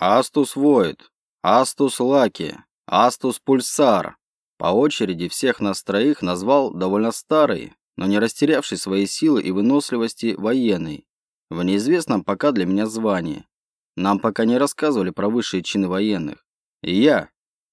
Астус Войд, Астус Лаки, Астус Пульсар. По очереди всех нас троих назвал довольно старый, но не растерявший свои силы и выносливости военный, в неизвестном пока для меня звании. Нам пока не рассказывали про высшие чины военных. И я,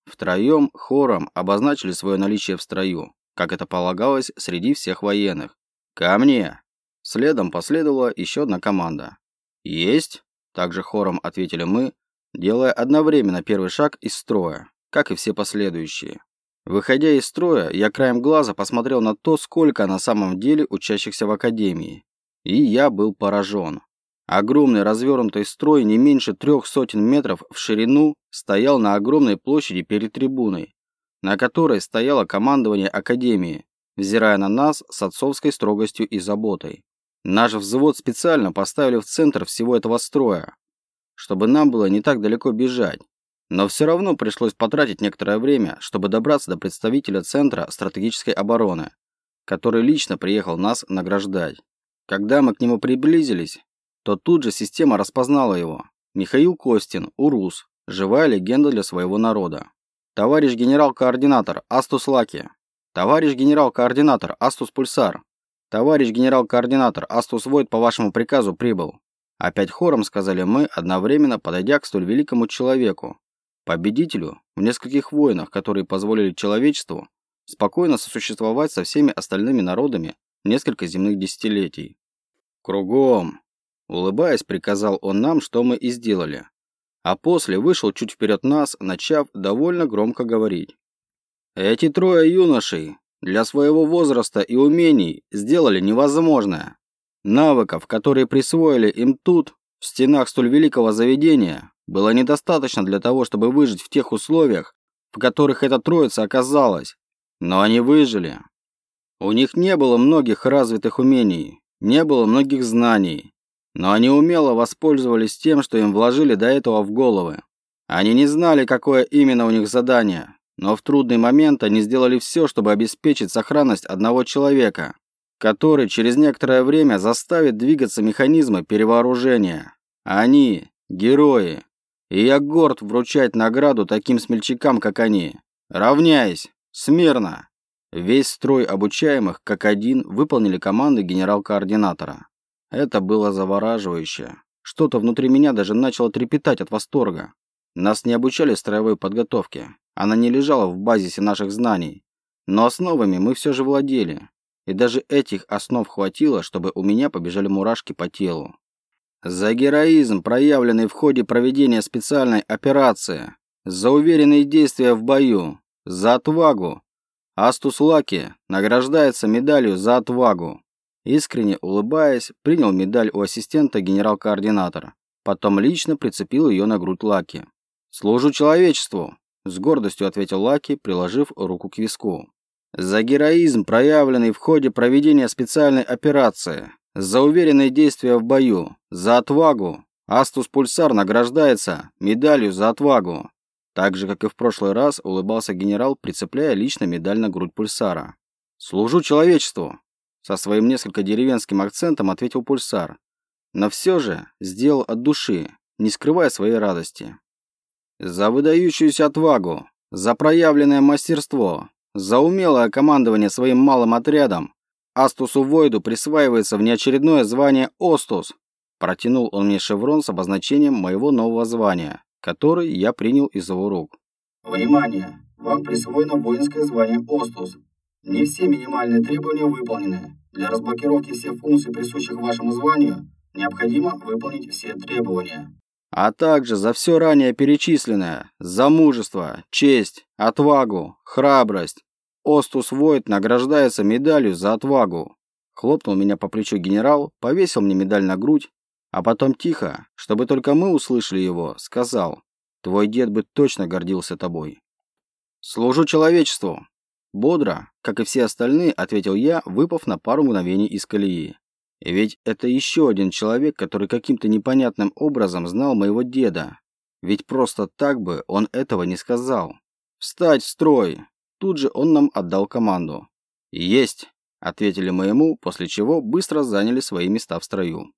втроем, хором обозначили свое наличие в строю, как это полагалось среди всех военных. «Ко мне!» Следом последовала еще одна команда. «Есть!» Также хором ответили мы, делая одновременно первый шаг из строя, как и все последующие. Выходя из строя, я краем глаза посмотрел на то, сколько на самом деле учащихся в академии. И я был поражен. Огромный развернутый строй не меньше трех сотен метров в ширину стоял на огромной площади перед трибуной, на которой стояло командование академии, взирая на нас с отцовской строгостью и заботой. Наш взвод специально поставили в центр всего этого строя, чтобы нам было не так далеко бежать. Но все равно пришлось потратить некоторое время, чтобы добраться до представителя Центра стратегической обороны, который лично приехал нас награждать. Когда мы к нему приблизились, то тут же система распознала его. Михаил Костин, Урус, живая легенда для своего народа. Товарищ генерал-координатор Астус Лаки. Товарищ генерал-координатор Астус Пульсар. Товарищ генерал-координатор Астус Войд по вашему приказу прибыл. Опять хором сказали мы, одновременно подойдя к столь великому человеку, победителю в нескольких войнах, которые позволили человечеству спокойно сосуществовать со всеми остальными народами несколько земных десятилетий. Кругом, Улыбаясь, приказал он нам, что мы и сделали. А после вышел чуть вперед нас, начав довольно громко говорить. Эти трое юношей для своего возраста и умений сделали невозможное. Навыков, которые присвоили им тут, в стенах столь великого заведения, было недостаточно для того, чтобы выжить в тех условиях, в которых эта троица оказалась. Но они выжили. У них не было многих развитых умений, не было многих знаний, но они умело воспользовались тем, что им вложили до этого в головы. Они не знали, какое именно у них задание, но в трудный момент они сделали все, чтобы обеспечить сохранность одного человека, который через некоторое время заставит двигаться механизмы перевооружения. Они – герои. И я горд вручать награду таким смельчакам, как они. Равняйсь! Смирно! Весь строй обучаемых, как один, выполнили команды генерал-координатора. Это было завораживающе. Что-то внутри меня даже начало трепетать от восторга. Нас не обучали строевой подготовке. Она не лежала в базисе наших знаний. Но основами мы все же владели. И даже этих основ хватило, чтобы у меня побежали мурашки по телу. За героизм, проявленный в ходе проведения специальной операции. За уверенные действия в бою. За отвагу. Астус Лаки награждается медалью за отвагу. Искренне улыбаясь, принял медаль у ассистента генерал-координатора. Потом лично прицепил ее на грудь Лаки. «Служу человечеству!» – с гордостью ответил Лаки, приложив руку к виску. «За героизм, проявленный в ходе проведения специальной операции, за уверенные действия в бою, за отвагу, Астус Пульсар награждается медалью за отвагу». Так же, как и в прошлый раз, улыбался генерал, прицепляя лично медаль на грудь Пульсара. «Служу человечеству!» Со своим несколько деревенским акцентом ответил Пульсар. Но все же сделал от души, не скрывая своей радости. За выдающуюся отвагу, за проявленное мастерство, за умелое командование своим малым отрядом Астусу Войду присваивается внеочередное звание Остус. Протянул он мне шеврон с обозначением моего нового звания, который я принял из его рук. Внимание! Вам присвоено воинское звание Остус. Не все минимальные требования выполнены. Для разблокировки всех функций, присущих вашему званию, необходимо выполнить все требования. А также за все ранее перечисленное, за мужество, честь, отвагу, храбрость. Остус Войт награждается медалью за отвагу. Хлопнул меня по плечу генерал, повесил мне медаль на грудь, а потом тихо, чтобы только мы услышали его, сказал, «Твой дед бы точно гордился тобой». «Служу человечеству!» Бодро, как и все остальные, ответил я, выпав на пару мгновений из колеи. И ведь это еще один человек, который каким-то непонятным образом знал моего деда. Ведь просто так бы он этого не сказал. «Встать в строй!» Тут же он нам отдал команду. «Есть!» – ответили мы ему, после чего быстро заняли свои места в строю.